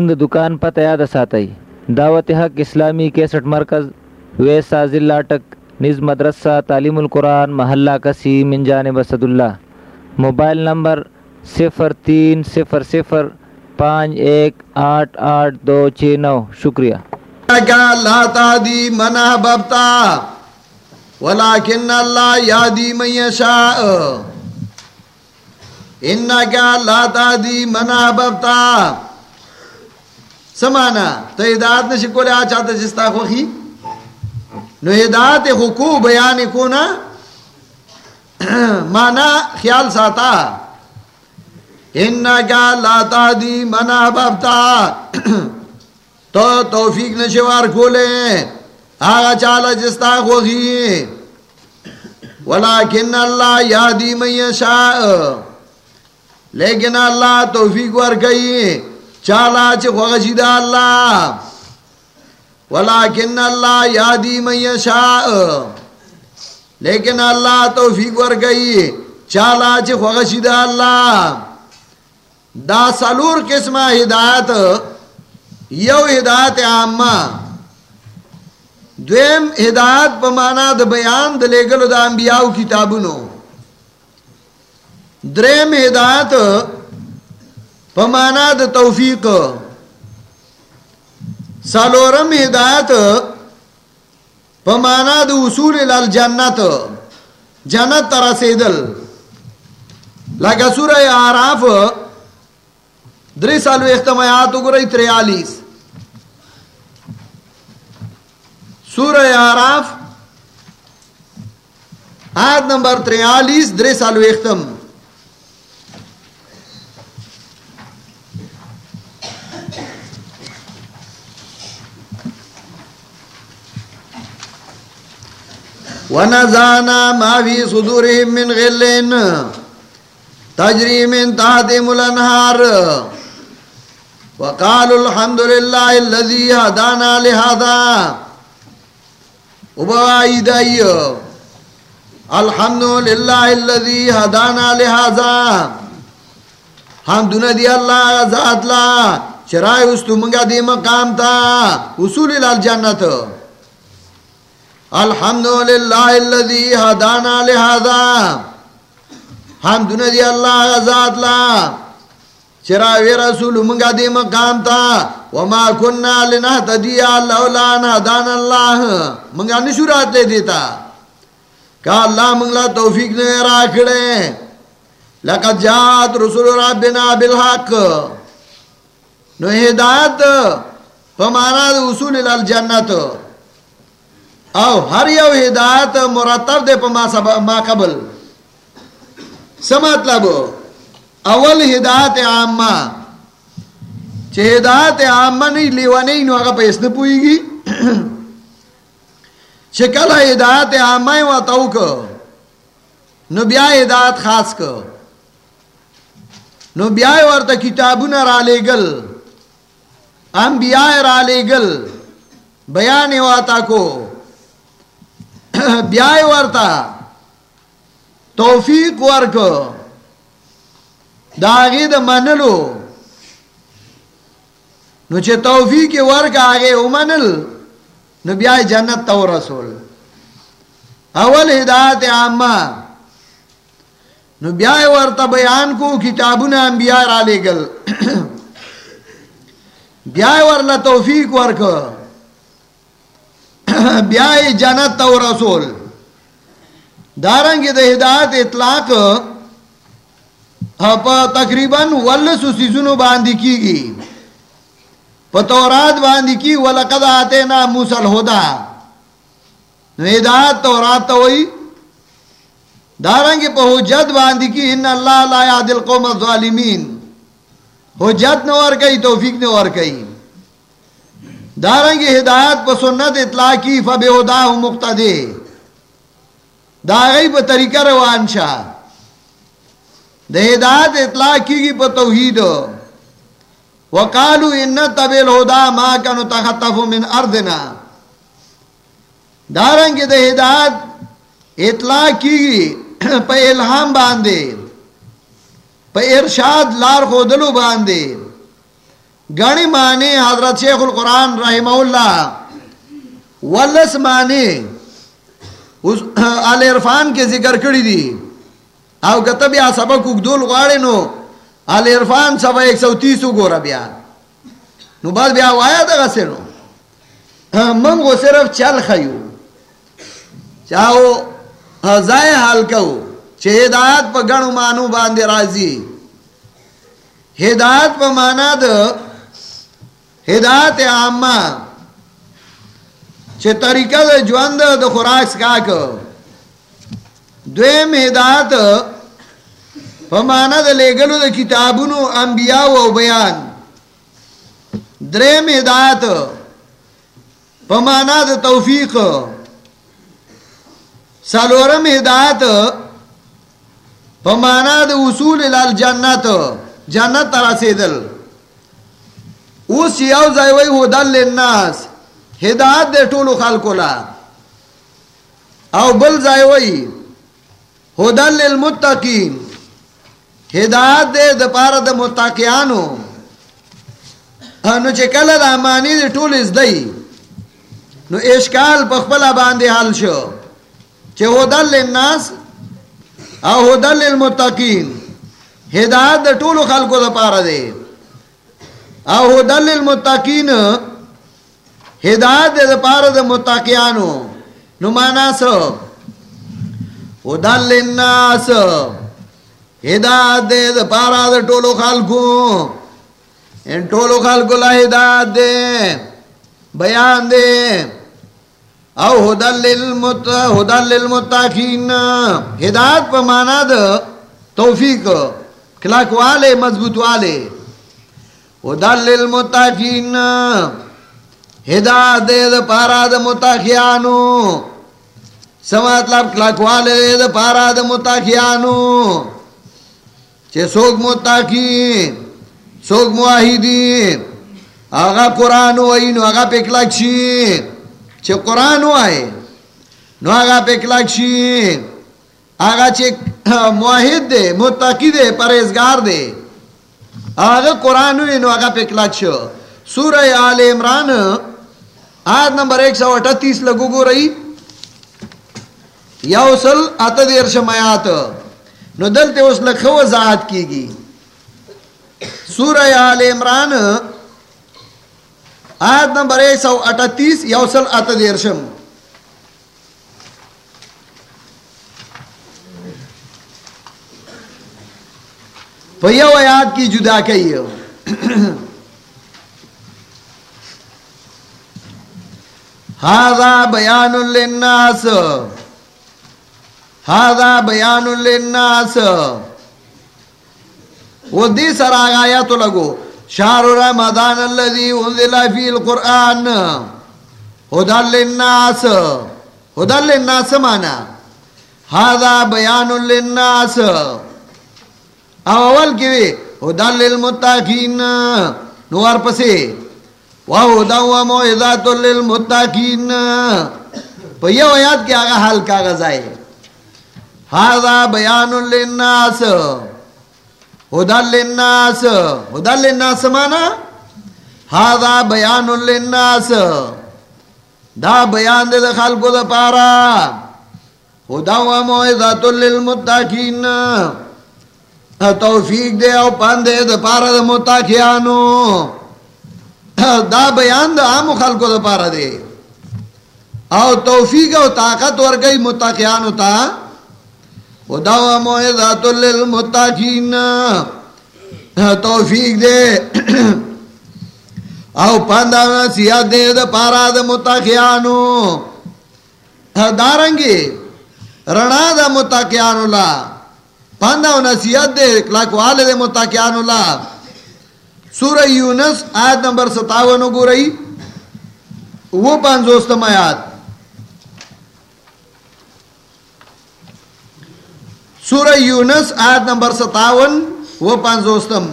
دکان پتہ یاد ساتئی۔ دعوت حق اسلامی کیسٹ مرکز ویسا ضلع اٹک نز مدرسہ، تعلیم القرآن، محلہ کسی من جانب اسد اللہ موبائل نمبر صفر تین، صفر صفر، پانچ ایک، آٹھ آٹھ، دو، چھ، نو۔ شکریہ۔ لا تهدي من احببت ولكن الله يهدي من يشاء انك لا تهدي من احببت سمانا تو ہدایت نشی کو لیا چاہتا جستا خوخی؟ نو ہدایت حقوق بیان کو نا مانا خیال ساتا۔ انکا لا تهدي من احببت تو توفیق نشوار کھولے آگا چالا جستا خوخی۔ ولیکن اللہ یادی من یشاء۔ لیکن اللہ توفیق ور گئی چالا چھ خوشی جی دا اللہ. ولیکن اللہ یادی من یشاء. لیکن اللہ توفیق ور گئی چالا چھ خوشی جی دا اللہ. دا سالور قسمہ ہدایت، یو ہدایت عامہ. دویم ہدایت پمانا د بیان د لګلو د انبیاو کتابونو. دریم ہدایت پمانا د توفیق. سالورم ہدایت پمانا د اصول الجنت. جنت ترا سیدل لگا سورہ آراف دری سالو اختمایات گرئی تریالیس. سورہ آراف آیت نمبر تریالیس در سالو اختم ونزانا ما في صدورهم من غلين تجري من تحتهم الانهار وقالوا الحمد لله الذي هدانا لهذا. ابوائی دائیو الحمدللہ اللذی حدانا لہذا حمدنا دی اللہ ذات لا چرائے استو منگا دی مقام تا اصول الالجنت الحمدللہ اللذی حدانا لہذا. حمدنا دی اللہ ذات لا. چراوی رسول منگا دی مقام تا. وما کننا لنہتدی لولا نہدان اللہ. منگا نشورات لے دیتا. کہا اللہ منگلا توفیق نے راکھڑے لقد جات رسول ربنا بالحق. نو ہدایت. پمانا اصول الالجنت او ہر یو ہدایت مرتب دے پما ما سب ما قبل. سمطلب اول ہدایت عامہ چه ہدایت عامہ نہیں لیوانی نو اگا پیس نپوئی گی چه کل ہدایت عامہ و توک نو بیا ہدایت خاص کو نو بیا ورطا کتابون را لے گل انبیاء را لے گل بیان واتا کو بیا ورطا توفیق ورکو. داغی دا منلو. نو چه توفیق ورک آگے او منل نو بیائی جنت تو رسول اول ہدایت عامہ نو بیائی ورطا بیان کو کتابون انبیاء را لے گل بیائی ورلا توفیق ورک بیائی جنت تو رسول دارنگی دا ہدایت اطلاق پا تقریباً ولسو سیزنو باندی کی گی. پا تورات باندی کی ولقد آتینا موسیٰ الہدا. ہدایت تورات توئی دارنگی پا حجت باندی کی ان اللہ لا یاد القوم الظالمین. حجت نور کئی، توفیق نور کئی. دارنگی ہدایت پا سنت اطلاقی فبہداہ مقتدے داغی پا طریقہ روان شاہ د ہدایت اطلاع کی گی پا توحید۔ وقالو ان تبیل ہدا ما کنو تخطفو من اردنا۔ دارنگی د ہدایت اطلاع کی گی پا الہام باندے۔ پا ارشاد لار خودلو باندے۔ گنی معنی حضرت شیخ القرآن رحمہ اللہ، ولس معنی، اس آل عرفان کے ذکر کری دی۔ او کتب یا سبق اگدول غاڑے نو، آل عرفان سبا ایک سو تیسو گورا بیا۔ نو بعد بیا وایا دا غصے نو۔ ہاں، منگو صرف چل خیو۔ چاہو ہاں، زائے حال کہو۔ چھے ہدایت پا گنو مانو باندے رازی ہدایت پا مانا دا ہدایت عامہ۔ چھے طریقہ دا جوان دا خوراک سکا که دویم ہدایت، پا مانا دا لگلو دا کتابونو انبیاء و بیان۔ دریم ہدایت، پا مانا دا توفیق۔ سالورم ہدایت، پا مانا دا اصول الالجنت۔ جنت ترا سیدل اس یو زیوی هدل للناس ہدایت دے ٹولو خلقو لا او بل زیوی هدل للمتقین ہدایت دے دا پارا دا متقیانو نو چه کل دا مانی دے ٹول از دی نو اشکال پخبلا باندے حل شو. چه هدل للناس او هدل للمتقین ہدایت دا ٹولو خلقو دا پارا دے او هدل للمتقین ہدایت دے پارا دے متقیانو نو مانا سو هدل للناس. ہدایت دے دے پارا دے ٹولو خلقو ان یعنی ٹولو خلقو لا ہدایت دے بیان دے او هدل للمت، هدل للمتقین. ہدایت پا مانا دے توفیق. کلاک والے مضبوط والے ادل للمتقین ہدایت دے دا پارا دا متقیانو سما مطلب کلاک دے دا پارا دا متقیانو چھے سوک متقین سوک معاہدین آغا قرآن ہوئی نو آغا پہ کلاک شین. چھے قرآن ہوئی نو آغا پہ کلاک شین. آغا چھے معاہد دے، متقی دے پریزگار دے. آگا قرآن ہوئی نو آگا پہ سورہ آل عمران، آیت نمبر ایک سو اٹھتیس لگو گو رہی یوصل آتا دیر شمایات نو دلتے اس لکھو وضاحت کی گی. سورہ آل عمران، آیت نمبر ایک سو اٹھتیس یوصل آتا دیر شم پیو آیات کی جدا کئی ہاضا بیان للناس۔ ہاضا بیان للناس۔ وہ دی سر آگایا تو لگو۔ شہر رمضان الذي انزل فيه القرآن۔ هدى للناس۔ هدى للناس مانا۔ هذا بيان للناس۔ اول کی ہدل للمتقین نوار پسے وہدا و موعظات للمتقین پیو آیات کی آگا حال کا غزائے هذا بیان للناس. ہدل للناس. ہدل للناس مانا هذا بیان للناس. دا بیان دے خلقو دا پارا ہدا و موعظات للمتقین توفیق دے او پاندے دا پارا دا متاکیانو دا بیان دا عام خلقو دا پارا دے او توفیق او طاقت ورگئی متاکیانو تا و دا و موعظات للمتاکین توفیق دے او پاندا نصیحت دے دا پارا دا متاکیانو دارنگی رنا دا متاکیانو لا پاندہ و نصیحت دے کلاک والے دے متاکیان اللہ سورہ یونس آیت نمبر ستاونو گو رہی وہ پانزوستم آیات سورہ یونس آیت نمبر ستاون وہ پانزوستم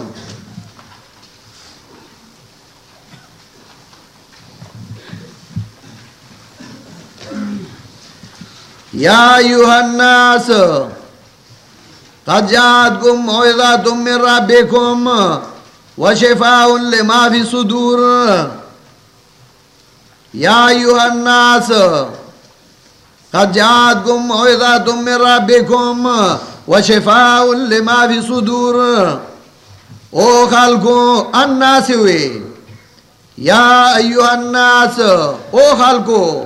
یا ایوہ الناس قد جاءتكم موعظة من ربكم وشفاء لما في صدور يا أيها الناس قد جاءتكم موعظة من ربكم وشفاء لما في صدور او خلقو الناس وي يا أيها الناس او خلقو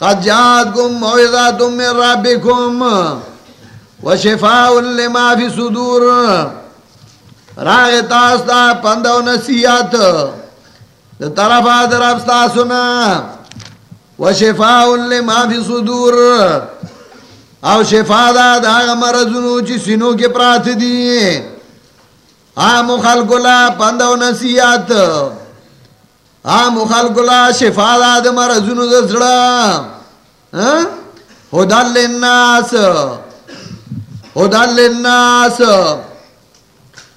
قد جاءتكم موعظة من ربكم وشفاء وشفاء لما في صدور. راغ تاستا پندو نصیحت. طرف آدر افستا سنا وشفاء لما في صدور. او شفا دا دا مرضونو چی سینو کے پرات دی. آم خلقو لا پندو نصیحت. آم خلقو لا شفا دا دا مرضونو دا سڑا خدال ہاں؟ لنناس خدال لنناس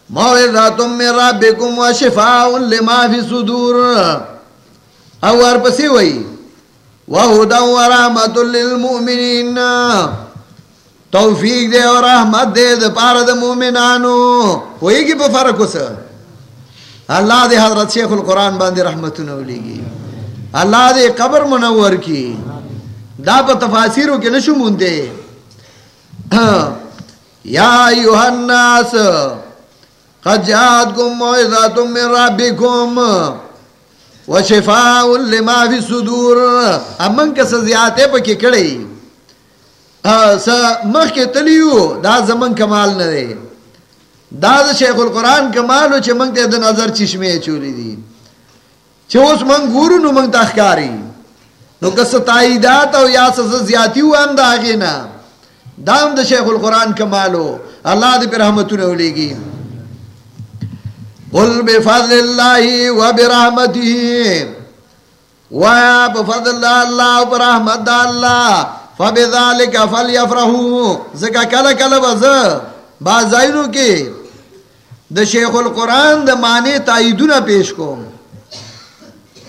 موعظاتم من ربکم و شفاء لما فی صدور۔ او ورپسی وئی وہدا و رحمت للمؤمنین. توفیق دے اور رحمت دے دے پار دے مومنانو ہوئی گی پہ فرق اس اللہ دے حضرت شیخ القرآن باندے رحمت نولی گی اللہ دے قبر منور کی دا پہ تفاسیروں کے نشو مونتے یا ایوہ الناس قد جاءتكم موعظة من ربكم وشفاء لما في الصدور۔ امن کس زیاته پکې کړی س مخ کې تلیو، دا زمن کمال نه دی دا د شیخ القرآن کمال چې موږ ته د نظر چشمه چولی دي چې اوس موږ ګورو نو موږ تخکاری۔ نو کس تاییدات او یا څه زیاتی و هم دا غینا دام د شیخ القرآن کمالو، اللہ الله دې په رحمتونه ولېږي قل بفضل اللہ و برحمته و بفضل اللہ و برحمت اللہ۔ فبذالک فلیفرحو زکا کل کل بز بازائنو کے۔ د شیخ القرآن د معنی تاییدون پیش کو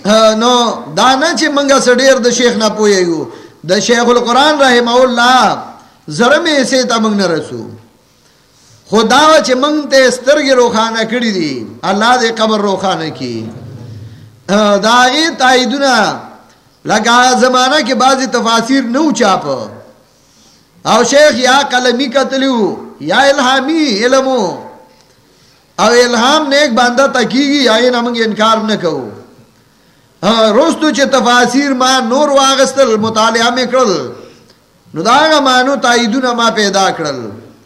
ہاں، نو دانا چی منگا سڑیر د شیخ نا پوئیگو د شیخ القرآن رحمه اللہ۔ زرمی سے تا منگ نرسو خدا چې مونږ ته سترګې روخانه کړې دي الله دې قبر روخانه کی۔ دا غي تاییدونه لگا زمانہ کې بعضی تفاسیر نو چاپ۔ او شیخ، یا قلمی قتلو، یا الہامی علمو۔ او الہام نیک باندہ تکیگی یا این امنگ انکار نکو روستو چه تفاسیر ما نور واغستل، مطالعہ میں کرل نو داغا مانو تاییدون ما پیدا کرل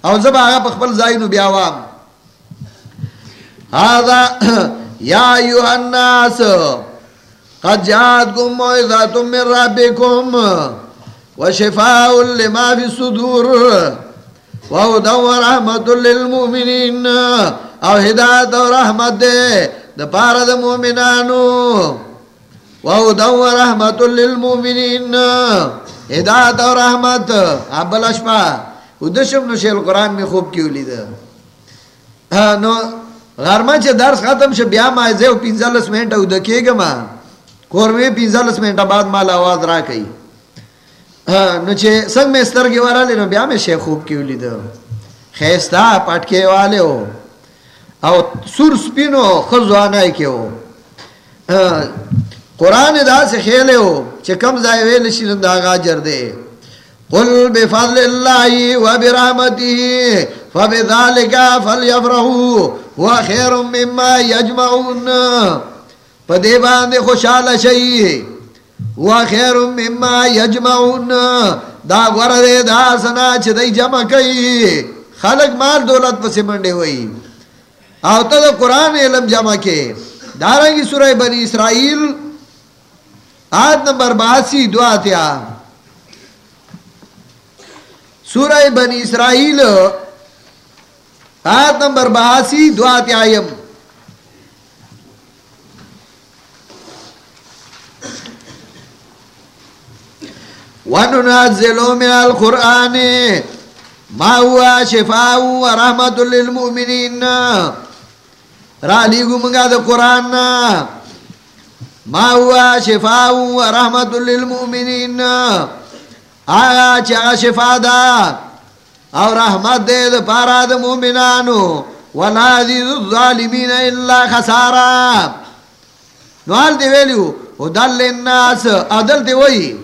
او زب آگا پخبل زائنو بیاوام هذا یا ایوہ الناس، قد جاءتكم موعظة من ربكم وشفاء لما في الصدور وهدى ورحمة للمؤمنين او هدایت و رحمت دے دا پارا دا مومنانو وهدى ورحمة للمؤمنين ہدایت اور رحمت ابل اشپا ادشم نشیل قرآن میں خوب کیوں لی نو غرما چھ درس ختم شو بیا ما زیو پینزالس منٹا او دکی گا ما کورمی پینزالس منٹا بعد مال آواز را کئی نو چھ سنگ میں استرگی وارا لی نو بیا میں شیخ خوب کیوں لی دا خیستا پٹکے والے ہو او سور سپینو خزوانائی کے قرآن دا سے خیلے ہو چې کم ځای ویل شي نو دا غاجر دی قل بفضل الله وبرحمته فبذلك فليفرحوا هو خير مما يجمعون پدې باندې خوشاله شي هو خير مما يجمعون دا غره دا سنا چې دای جمع کوي خلق مال دولت پسې منډه وای او ته قرآن علم جمع کې دارنګي سورې بني اسرائیل آیت نمبر 82 دعا تیا۔ سورہ بنی اسرائیل، آیت نمبر بہاسی دعا تیایم۔ وَنُنَزِّلُ مِنَ الْقُرْآنِ مَا هُوَ شِفَاءٌ وَرَحْمَةٌ لِلْمُؤْمِنِينَ۔ را لیگو منگا دا قرآن ما هو شفاء ورحمة للمؤمنين؟ آیا چې هغه شفا ده او رحمت دې د پاره د مؤمنانو، ولا عزیز الظالمین الا خسارا. نوال دی ویلیو هدل للناس، عدل دی وی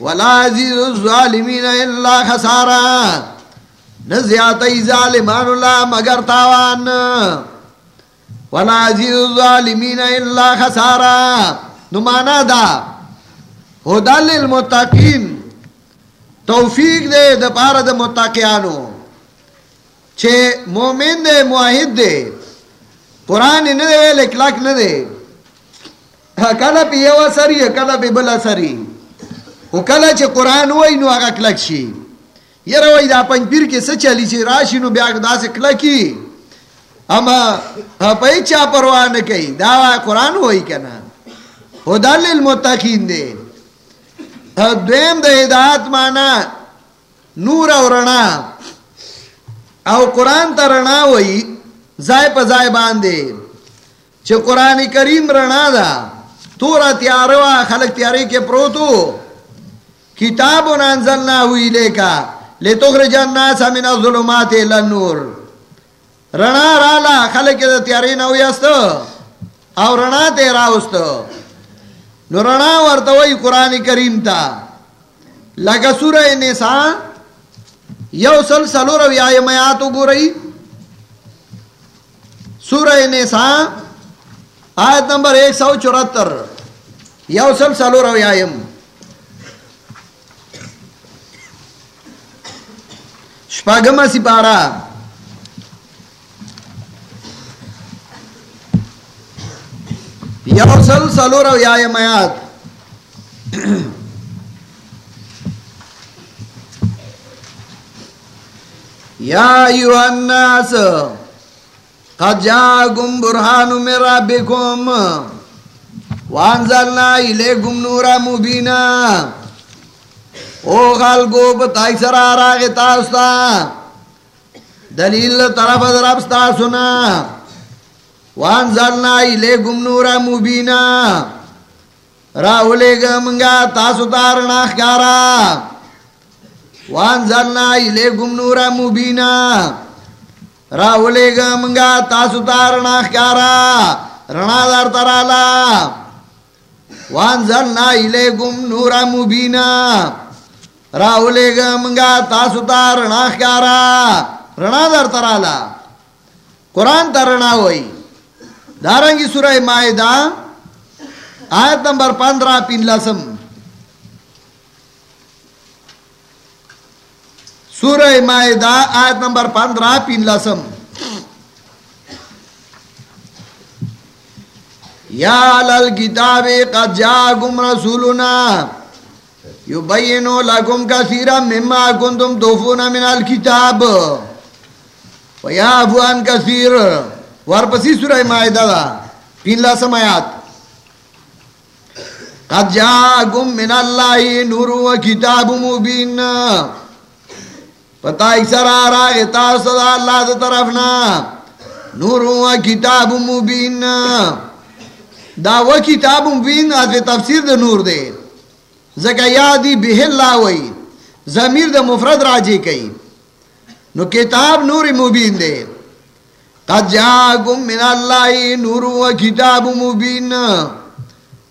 ولا عزیز الظالمین الا خسارا. نزیاتی ظالمان اللہ مگر تاوان نزیاتی ظالمان اللہ مگر تاوان. ولا عزیز الظالمین الا خسارا نمانا دا هدل للمتقین توفیق دے دا پارا دا متقیانو۔ چھے مومن دے معاہد دے۔ قرآن نے دے لکلک نہ دے۔ کلا پی یو سری کلا پی بلا سری۔ او کلا چھے قرآن ہوئی نو آگا کلک شی۔ یہ روئی دا پنج پیر کے سچلی چھے، راشی نو بیاک دا سے کلکی۔ اما پای چا پروانه کوي دا قرآن وای کنه هدل للمتقین دی دویم د هدایت معنا نور او رڼا او قرآن ته رڼا وای ځای په ځای باندې چې قرآن کریم رڼا ده تورا تیار وا خلق تیارې کې پروتو کتاب انزلنا ہوئی لے کا لے لتخرج الناس من الظلمات الى النور رنا رالا خلق دا تیاری نو یست او رنا تیرا است نو رنا ورتوی قرآن کریم تا لگا سورہ نساء، یو سل سلو رو یا میاتو گو رئی سورہ نساء، آیت نمبر ایک سو چورتر. یو سل سلو رو یا شپاگم سپارہ یوسل سلور او یا میات یا ایوہ الناس قد جاگم برحان من ربکم، وانزلنا الیکم نورا مبینا۔ او خلقو، بتائی سر آراغ تاستا۔ دلیل طرف در ابستا سنا وانزلنا الیکم نورا مبینا راولے گا منگا، تاسو تارنا خکارا وانزلنا الیکم نورا مبینا راولے گا منگا، تاسو تارنا خکارا رنا دار ترالا. وانزلنا الیکم نورا مبینا راولے گا منگا، تاسو تارنا خکارا رنا دار ترالا. قرآن ترنا ہوئی. دارنگی سورہ معاہدہ آیت نمبر پندرہ پین لسم سورہ معاہدہ آیت نمبر پندرہ پین لسم یا لل للکتاب قد جاگم رسولنا یبینو لکم کثیرا مما کنتم توفون من الکتاب ویافو ان کثیر ورپسی سورہ معاہدہ دا پین لاسم آیات۔ قد جاگم من اللہ نور و کتاب مبین۔ پتہ اکسر آرہا غطار صدا اللہ دا طرفنا نور و کتاب مبین۔ دا و کتاب مبین آتوی تفسیر دا نور دے۔ زکا یادی بہ اللہ وی ضمیر دا مفرد راجی کئی۔ نو کتاب نور مبین دے۔ قد جاکم من اللہ نور و کتاب مبین.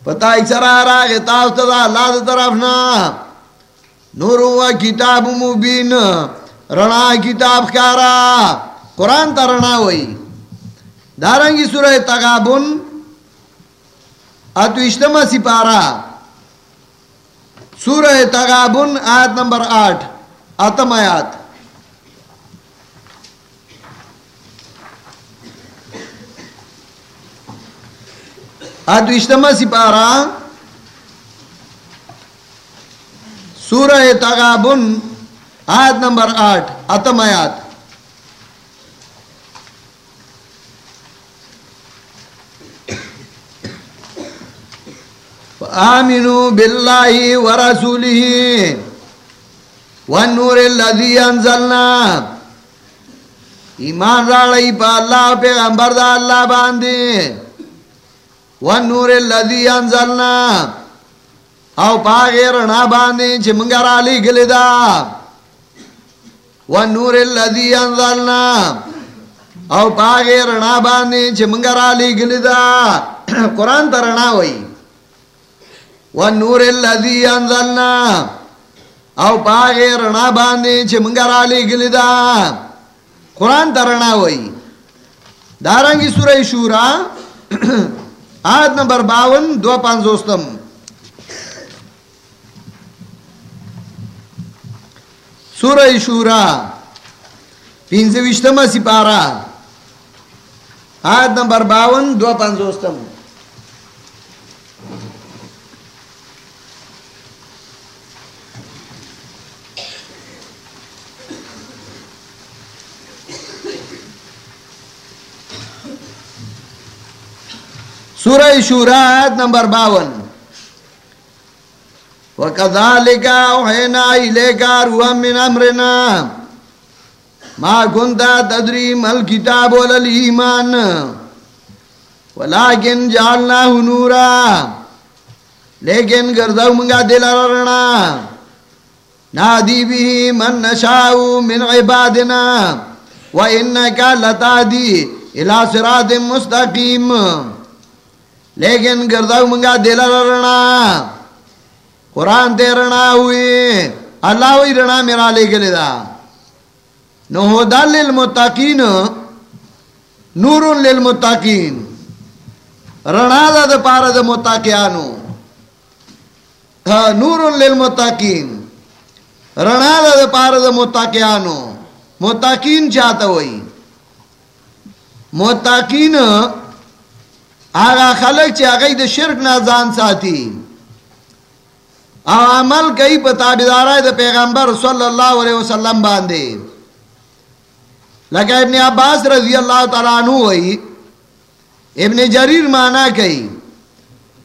پتہ اکسر آرہا غطاف تدا اللہ دا طرفنا نور و کتاب مبین. رنا کتاب کارا. قرآن تا رنا ہوئی. دارنگی سورہ تغابن. اتو اشتما سپارا. سورہ تغابن آیت نمبر آٹھ. اتم آیات. اتو اشتما سپارا سورہ تغابن، آیت نمبر آٹھ، اتم آیات۔ آمنوا باللہ ورسولہ والنور الذي انزلنا۔ ایمان راڑی پا اللہ، پیغمبر دا اللہ باندے۔ والنور الذي انزلنا. او پا غیرنا باندے چھ منگر علی گلی دا. والنور الذي انزلنا. او پاگے رنا باندے چھ منگا را لی گلی دا. قرآن تا رنا ہوئی. والنور اللذی انزلنا. او پاگے رنا باندے چھ منگا را لی گلی دا. قرآن تا رنا ہوئی. دارنگی سورہ شورا. آیت نمبر باون دو پانزوستم۔ سورہ شورا پینزوشتم سپارہ۔ آیت نمبر باون دو پانزوستم۔ سورہ شورا آیت نمبر باون۔ وَكَذَلِكَ أَوْحَيْنَا إِلَيْكَ رُوحًا مِّنْ أَمْرِنَا۔ مَا كُنْتَ تَدْرِي مَا الْكِتَابُ وَلَا الْإِيمَانُ۔ وَلَكِنْ جَعَلْنَاهُ نُورًا۔ لیکن گردو منگا دل رنا نادی بھی من نشاؤ من عبادنا۔ وَإِنَّكَ لَتَعْدِي إِلَى صِرَاطٍ مُسْتَقِيمٍ۔ لیکن گرداو منگا دل رنا، قرآن تے رنا ہوئی، اللہ وی رنا میرا لے گلے دا۔ نو دا للمتاقین نور للمتاقین رنا دا دا پارا دا متاقیانو ہاں، نور للمتاقین رنا دا دا پارا دا متاقیانو متاقین چاہتا ہوئی۔ متاقین آغا خلق چی آغای دا شرک نازان ساتی. او عمل کئی پا تابدارای دا پیغمبر صلی اللہ علیہ وسلم باندے. لکہ ابن عباس رضی اللہ تعالیٰ عنہ ہوئی. ابن جریر مانا کئی.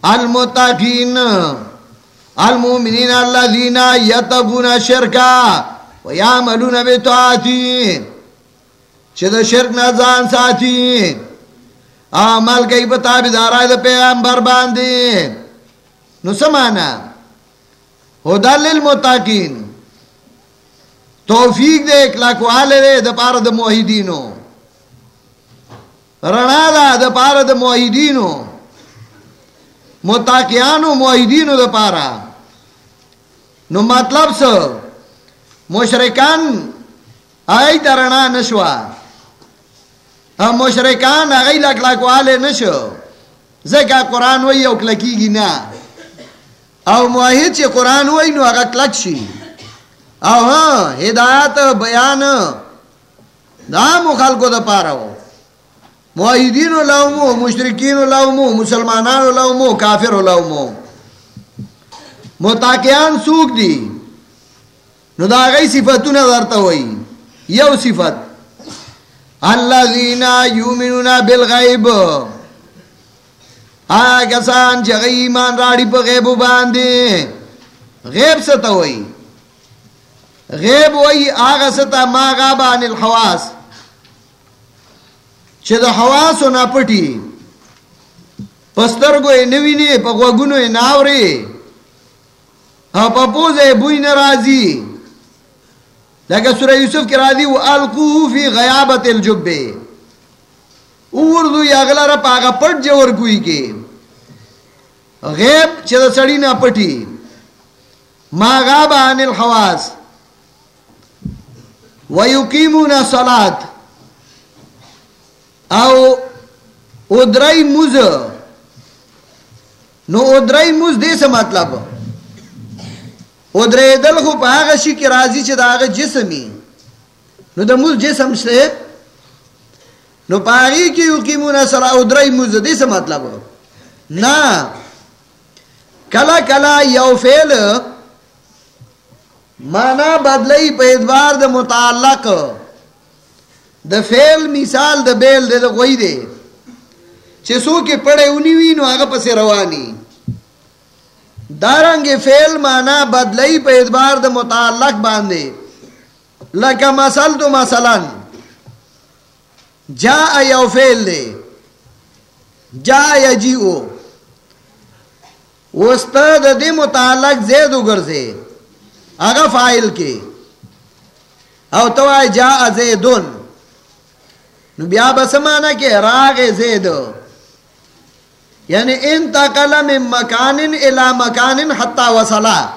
المتقین المومنین اللذین یتبون شرکا ویعملون بتعاتی چی دا شرک نازان ساتی. عمل کئی بتا بیدارای دا پیغمبر باندی نو سمانا۔ خدا للمتاقین توفیق دے اکلاک والے دے دا پارا دا موحیدینو رنا دا دا پارا دا موحیدینو متاقیانو موحیدینو دا پارا۔ نو مطلب سو، مشرکان آئی تا رنا نشوا۔ مشرکان اغی لک لک نشو زکا قرآن وی او کلکی گی نا او موحید چی قرآن وی نو اغا کلک شی او ہاں ہدایت بیان. دا مخلقو دا پارو موحیدین لومو مشرکین لومو مسلمانان لومو کافر لومو. متاکیان سوک دی نو دا غی صفتو نظرتا ہوئی یو صفت الذین یومنون بالغیب آیا کسان چه ایمان راڑی پا غیبو باندی غیب ستا ہوئی. غیب ہوئی، آغا ستا ما غابا عن الحواس. چه دا حواسو نا پٹی پسترگو نوینی پا غوگونو ناوری. پا پوزے بوئی نرازی. لیکن سورہ یوسف کی راضی وہ القو فی غیابت الجبے اردو یا اگلا رپ آگا پٹ جور کوئی کے. غیب چدا سڑی نہ پٹی. ما غاب عن الحواس. ویقیمون صلات. او ادرائی موز نو ادرائی موز دے سے مطلب. او درې دل خو په هغه شي کې راضي چې دا هغه نو د موز جسم څه نو پاری کې یو کې مونږه سره او درې موز دې څه مطلب نه. کلا کلا یو فعل معنا بدلی په ادوار د متعلق. د فعل مثال د بیل د غوي دی. چې څوک پړې ونی وینو هغه پسې رواني دارنگ فیل مانا بدلئی پہ ادبار دا متعلق باندھے لکا مسل تو مثلا جا یو فیل دے۔ جا یا جی او۔ استاد دے متعلق زید اگر سے اگا فائل کے۔ او تو جا زیدن۔ نو بیا بسمانا کہ راغ زید۔ یعنی انتقل من مکان الى مکان حتی وصلا.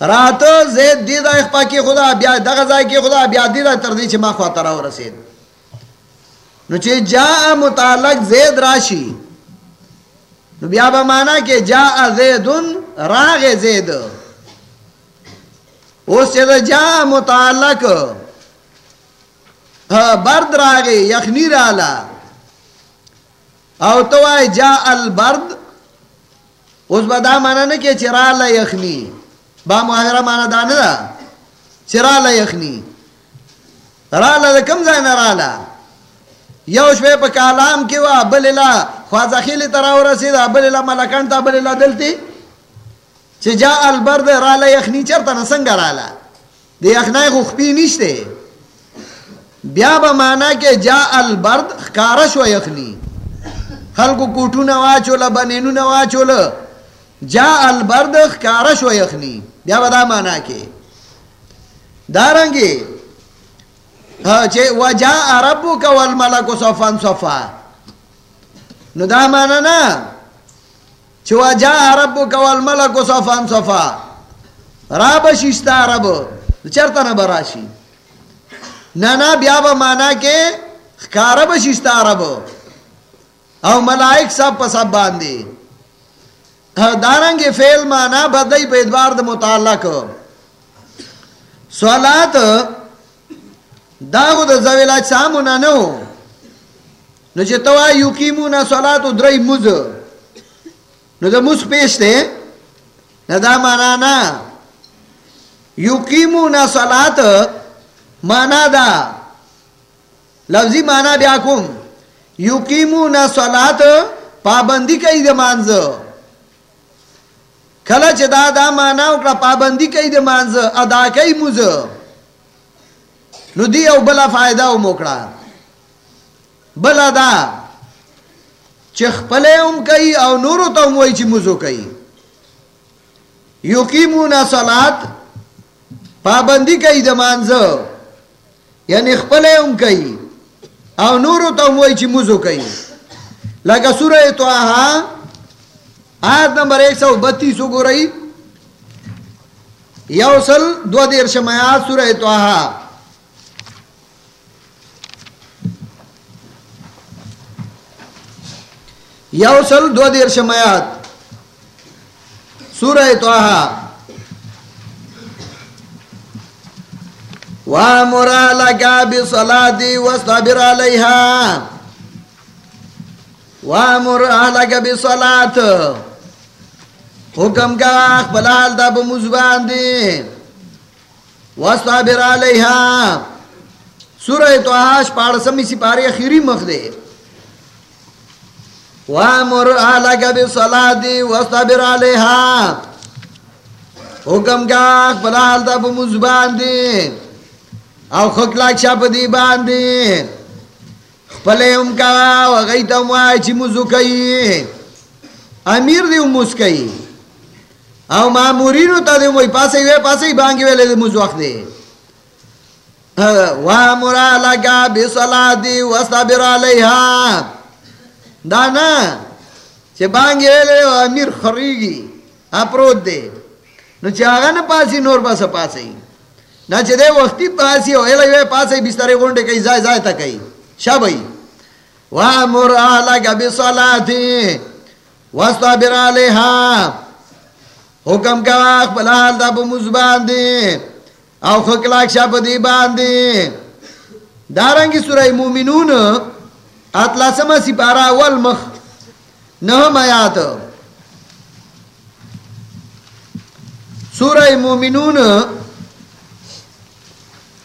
رات زید دیدا اخپا کی خدا، بیا دغزا کی خدا، بیا دیدا تردی چھ ما خواہ راو رسید نو چھ جا متعلق زید راشی. نو بیا با مانا کہ جا زیدن، راغ زید. اس چھ جا متعلق برد راغی، یخنی رالا او تو آئی جا البرد. اس با دا مانا نا کہ چرالا یخنی با محرہ مانا دا نا دا چرالا یخنی رالا دا کم زائن رالا یو شوی پا کالام کیوا بلیلا خوازا خیلی تراو رسید بلیلا ملکان تا بلیلا دلتی چه جا البرد رالا یخنی چرتا نسنگ رالا دی یخنای خوخپی نیشتے بیا با مانا کہ جا البرد کارش و یخنی خلقو کوٹو نوا چولا بنینو نوا چولا جا البرد کارش و یخنی. بیا با دا مانا کہ دارنگی و جا ربو کا والملکو صفان صفا نو دا مانا نا چه و جا ربو کا والملکو صفان صفا رابشیستا ربو چرتا نبراشی نانا بیا با مانا کے کارب ششتا عرب او ملائک سب پا سب باندے ہاں، دارنگ فیل مانا بدئی پہ ادوار دا متعلق. سوالات، داغو دا زویل اجسامو نا نو. نو چه توا یقیمو نا سوالاتو درائی مز نو دا مز پیشتے نا دا مانا نا. یقیمو نا سوالات مانا دا. لفظی مانا بیا کم. یقیمو نا سولات پابندی کئی دا مانز کلا چه دا دا مانا اکڑا پابندی کئی دا مانز ادا کئی موز نو دی او بلا فائدہ او موکڑا۔ بلا دا چخ پلے ام کئی او نورو تا ام وی چی موزو کئی۔ یقیمو نا سولات پابندی کئی دا مانز یعنی خپلے ام کئی۔ او نورو تا موئی چی موزو کئی لگا سورہ تو آہا آیت نمبر ایک سو بتیسو گو رئی یوصل دو دیر شمایات سورہ تو آہا یوصل دو دیر شمایات سورہ تو آہا وامر لك بصلاتي واصطبر عليها وامر لك بصلاه حکم کا خپلال دا بمزبان دی. واصطبر عليها سورہ توحاش پاڑسمی سپاری اخیری مخ دے. وامر لك بصلاتي واصطبر عليها حکم کا خپلال دا بمزبان دی. او خکلاک شا پا دی باندی. خپلے ام کا وغیتا اموائی چی مزو کئی امیر دی اموز کئی او مامورینو تا دی اموائی پاسے وے پاسے بانگی ویلے دی مزو اخ دی وامورا لگا بی صلاح دی وستا وستابر علیہا دانا چی بانگی ویلے امیر خریگی اپروت دے نو چی آگا نا پاسی، نور پاسا پاسی؟ نہ چدے وقتی پاسی ہو ایلے وے پاسے بسترے گونڈے کئی زائے زائے تا کئی شاہ بھئی وَامُرْ آلَكَ بِصَلَاتِ وَاسْتَبِرْ عَلَيْهَا حکم کا واقع بلال دا بمزبان دی او خکلاک شاہ دی باندی دارنگی سورہ مومنون اتلا سما سپارا والمخ نہم آیات سورہ مومنون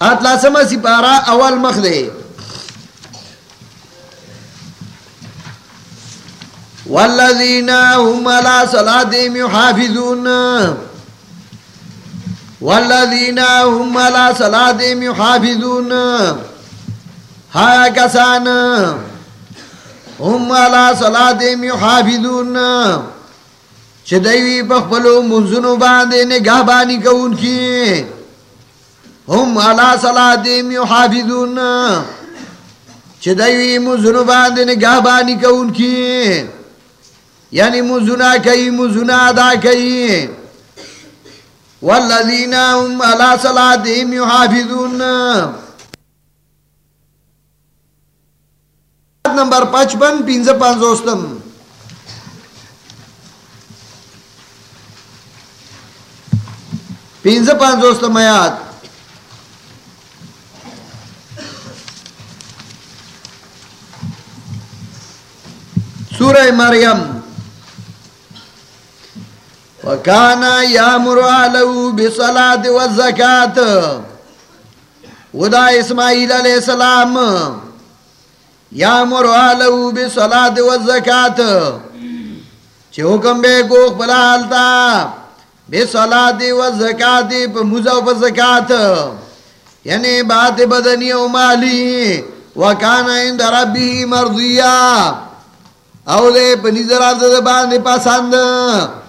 اتلا سما سپارا اول مخ دے والذین هم على صلاتهم يحافظون والذین هم على صلاتهم يحافظون ها کسان هم على صلاتهم يحافظون چه دیوی بخبلو منزنو باندے نگاہ بانی کون کی ہم علا صلاتیم یحافظون چه دوی مزنو بانده نگاه بانی که کی یعنی مزنا کئی مزنا ادا کئی. والذین هم علا صلاتهم یحافظون نمبر پچپن پینز پانزوستم پینز پانزوستم آیات. سورہ مریم۔ وکانا یامر آلو بصلاة والزکاة۔ ودا اسماعیل علیہ السلام۔ یامر آلو بصلاة والزکاة۔ چه حکم بے گوخ بلا حالتا بصلاة والزکاة پا مزا و زکاة۔ یعنی بات بدنی و مالی۔ وکانا اند ربی مرضیہ او دے پنی ذرا دے باندې پسند.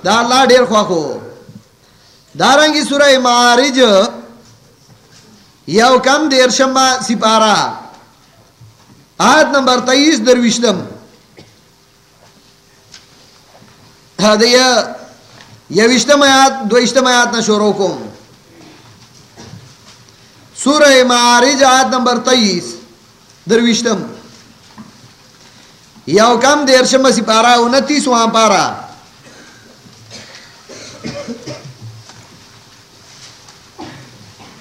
دا الله ډیر خواخو دارنګي سورہ معارج یو کم دیر شمع سپارا آیت نمبر تیئیس درویشتم. دیا یوشتم آیات دوشتم آیات نہ شروع کم سورہ معارج آیت نمبر تیئیس درویشتم. یو کم دیر شم سی پارا انتیس وہاں پارا۔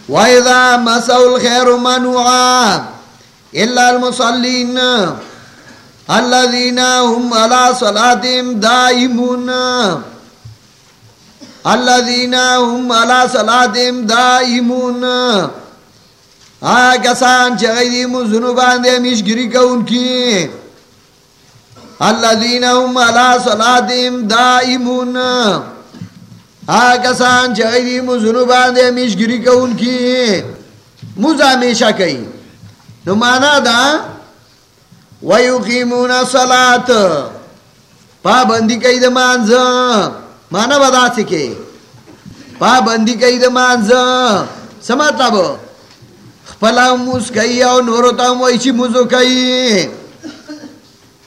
وَإِذَا مَسَوْ الْخَيْرُ مَنُوعًا إِلَّا الْمُصَلِّينَ الَّذِينَ هُمْ عَلَى صَلَاتِهِمْ دَائِمُونَ الَّذِينَ هُمْ عَلَى صَلَاتِهِمْ دَائِمُونَ آیا کسان چغیدی مزنو باندے مشگری کون کی الذين هم على صلاتهم دائمون. آکسان چاہیدی مزنو باندے مشگری کون کی؟ مزا ہمیشہ کئی. نو مانا دا ویقیمون صلات. پابندی کئی دا مانزا مانا بدا سکے پابندی کئی دا مانزا سماتا با. خپلا موس کئی او نورو تا مویچی مزو کئی.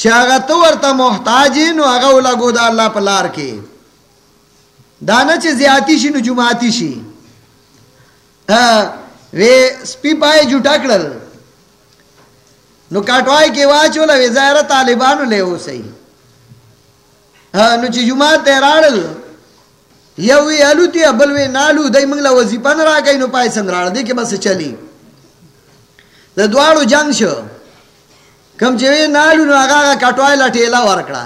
هغه تو ورته محتاج نو هغه ولګو د الله په لار کې دانه چې زیاتی شي نو جماعتی شي ها وی سپی پای جوټا کړل نو کاټوای کې واچول وی ظاهر طالبانو له اوسې ها نو چې جماعت ته راړل یو وی الوتی بل وی نالو دای موږ له وظیفه نه راګای نو پای څنګه راړل دي کې بس چلی۔ د دواړو جنگ شو۔ کم چې نالو، نو هغه کټوای لا ټیلا ورکړه.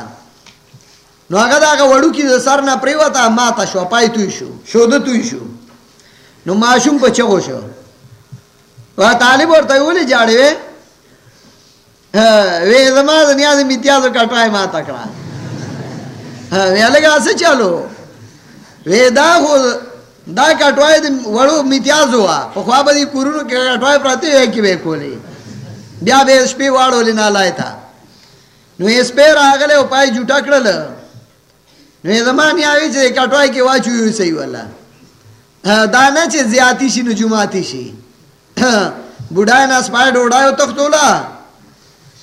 نو هغه دا وړو کې سر نه پریوتا ما ته شو، پای توي شو شو د توي شو. نو ماشوم په چغو شو. وا طالب ورته ولې جاړې وې؟ وې زما د نیاز میتیاز کټوای ما تا کړه. وې لګا څه چالو وې دا خو، دا کټوای د وړو میتیاز وا په خوا به کورونو کې کټوای پراته وې کې به کولې؟ بیا به سپی واړو لینا لای تا نو یې سپی راغله او پای جوټا کړل نو یې زمان یاوی چې کټوای کې واچو یو سی ولا دا نه چې زیاتی شي، نو جمعاتی شي. بډای نه سپای ډوډایو تختولا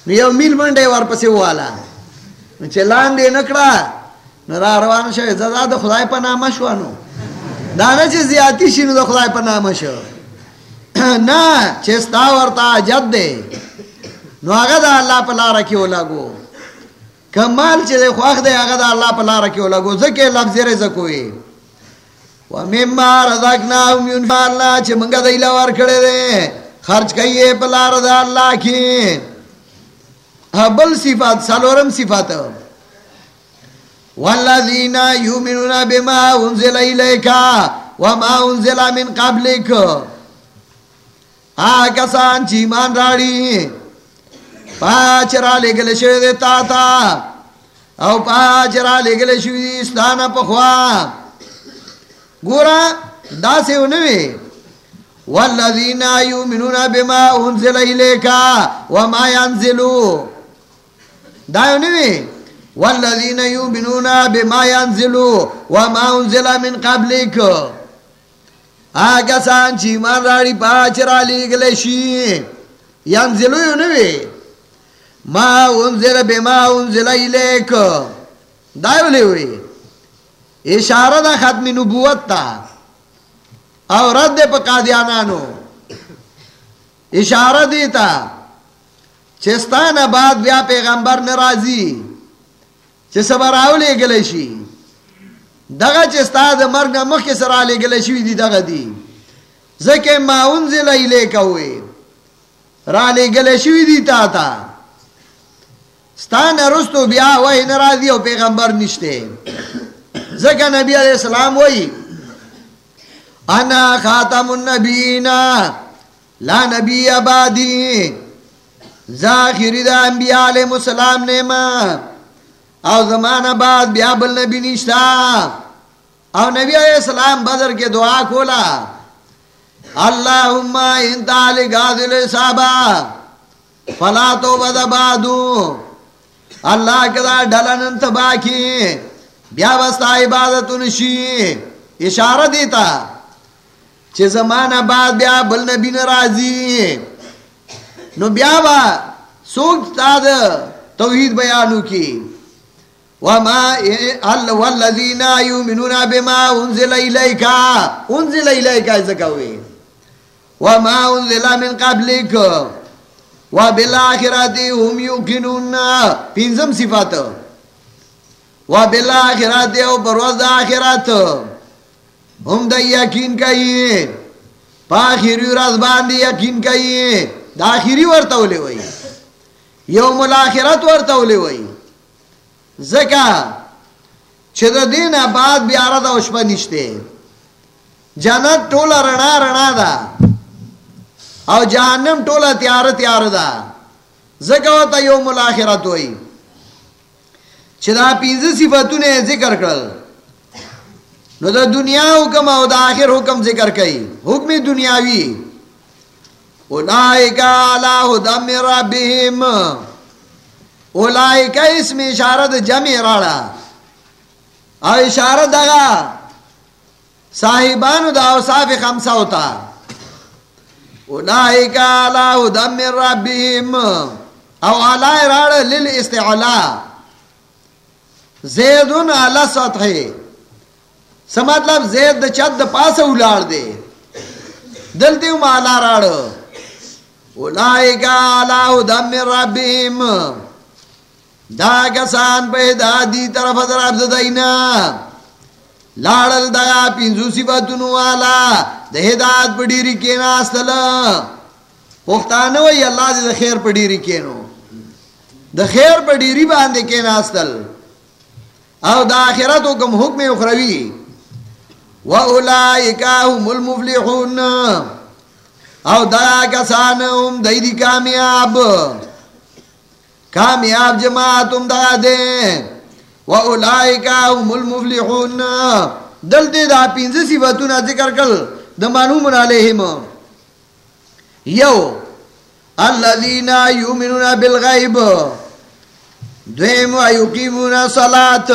نو یو میل منډه ورپسې والا نو چې لاندې نکړه نو را روان شوی زدا د خدای په نامه شو نو. دا نه چې زیاتی شي، نو د خدای په نامه شو. نه، چې ستا ورته جد دی. نو هغه د الله په لار کې ولاګو کمال چې خوښ دی، هغه د الله په لار کې ولاګو ځکه لفظ رزق وي. و مما رزقناهم ينفع الله، چې موږ د ایله ور کړې دي خرج کوي په لار د الله کې. بل صفات سلورم صفات. والذین یؤمنون بما انزل الیک وما انزل من قبلک. آ کسان چې ایمان راړي پاچ را لے گلے شوی دے تا تا او پاچ را لے گلے شوی دی اسلانا پخوا گورا، دا سے انوے والذین یؤمنون بما انزل الیکا وما ينزلو دا انوے والذین یؤمنون بما ينزلو وما انزل من قبلک۔ آگا سان چی راڑی پاچ را لے گلے ینزلو انوے ما انزل بما انزل الیک. دایولی ہوئی اشارہ دا ختم نبوت تا. او رد پا قادیانانو. اشارہ دیتا چستان بعد بیا پیغمبر نرازی. چه سبر آولی گلشی دغا چستا دا مرگ مخ سر آلی گلشی دی دغا دی. زکر ما انزل الیک ہوئی را لی گلشی دی تا تا. ستان رستو بیا وحی نرازی و پیغمبر نشتے زکا نبی علیہ السلام وحی انا خاتم النبیین، لا نبی آبادی زاخری دا انبیاء علیہ السلام نیما او زمان بعد بیا بل نبی نشتا. او نبی علیہ السلام بدر کے دعا کھولا اللہم انتا لگادل صحابہ فلا تو بدا بادو اللہ کدا ڈلن تبا کی بیا بستا عبادت نشی۔ اشارہ دیتا چھ زمانہ بعد بیا بل نبی نرازی نو بیا با سوک تا دا توحید بیانو کی۔ وما والذین یؤمنون بما انزل الیکا انزل الیکا ازکا ہوئی وما انزل من قبلک۔ وبالآخرات هم يوقنون. پنځم صفات وبالآخرات او پرواز د آخرت. هم د یقین کوي. په اخیری ورځ باندې یقین کوي. د اخیری ورته ولې وای یوم الاخرت ورته ولې وای زکا چې د دینه بعد بیا را د اوشپه نشته. جنت ټوله رڼا رڼا ده. او جہنم ٹولا تیار تیار دا. زکا تا یوم الاخرت ہوئی. چدا پینز صفتوں نے ذکر کر نو دا دنیا حکم او دا آخر حکم ذکر کئی. حکم دنیاوی. اولائکا علا حدم ربیم اولائکا اس میں اشارت جمع راڑا. او اشارت دگا صاحبانو دا اوصاف خمسہ ہوتا. ہے اولائک علا هدم من ربهم. او علا راڑ للاستعلا زیدن علا سطح سا مطلب؟ زید دا چد دا پاس اولار دے دلتی ہم علا راڑ اولائک علا هدم من ربهم. دا کسان پیدا دی طرف در عبد دینا لاڑل دا پینزو صفتنو والا دا ہدایت پا ڈیری کینا استلا پختانو وی اللہ دے دا خیر پا ڈیری کینو دا خیر پا ڈیری باندے کینا استل او دا آخرتو کم حکم اخروی و اولائکا هم المفلحون. او دا کسان هم دیدی کامیاب. کامیاب جماعتم دا دیں و اولائکا هم المفلحون۔ دل دے دا پینز صفتونا ذکر کل، دا منومن علیہم۔ یو، الذین یومنون بالغیب۔ دویم و یقیمون صلاة۔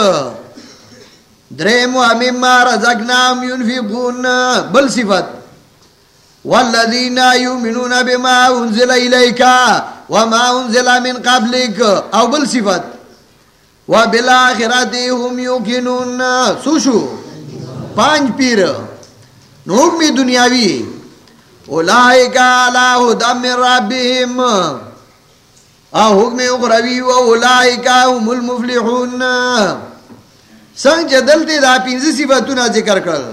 دریم و مما رزقنام ينفقون۔ بل صفت، والذین یومنون بما انزل الیکا وما انزل من قبلک۔ او بل صفت وبالآخرت هم یوقنون سوشو پانچ پیر. نوک می دنیاوی. اولائک علا هدام من ربهم. او حکم اخروی و اولائک هم المفلحون. سنگ چه دلتی دا پینزی صفتونا ذکر کرل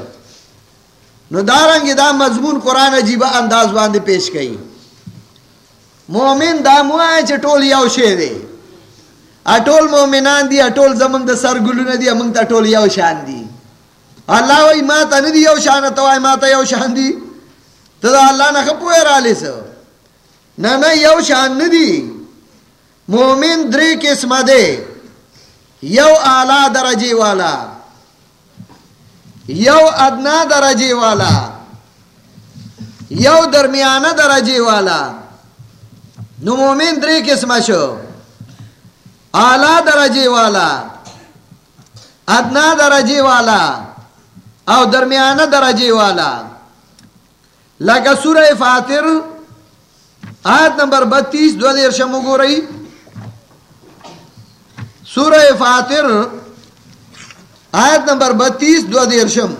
نو دارنگی دا مضمون قرآن عجیبا انداز باندے پیش کئی مومن دا موائے چه ٹول یاو شه دے اٹول مومنان دی، اٹول زمن د سر ګلونه دی موږ ته ټول یو شان دی. الله وای، ما ته نه دی یو شان، ته وای ما ته یو شان دی. تا ته الله نه خپوی را لسه نه نه، یو شان نه دی. مومن دری قسم دے یو اعلی درجی والا. یو ادنا درجی والا. یو درمیانہ درجی والا. نو مومن دری قسم شو. اعلی درجی والا، ادنا درجی والا او درمیانہ درجی والا۔ لگا سورہ فاتر، آیت نمبر بتیس، دو دیر شمو گو رہی سورہ فاتر، آیت نمبر بتیس، دو دیر شم.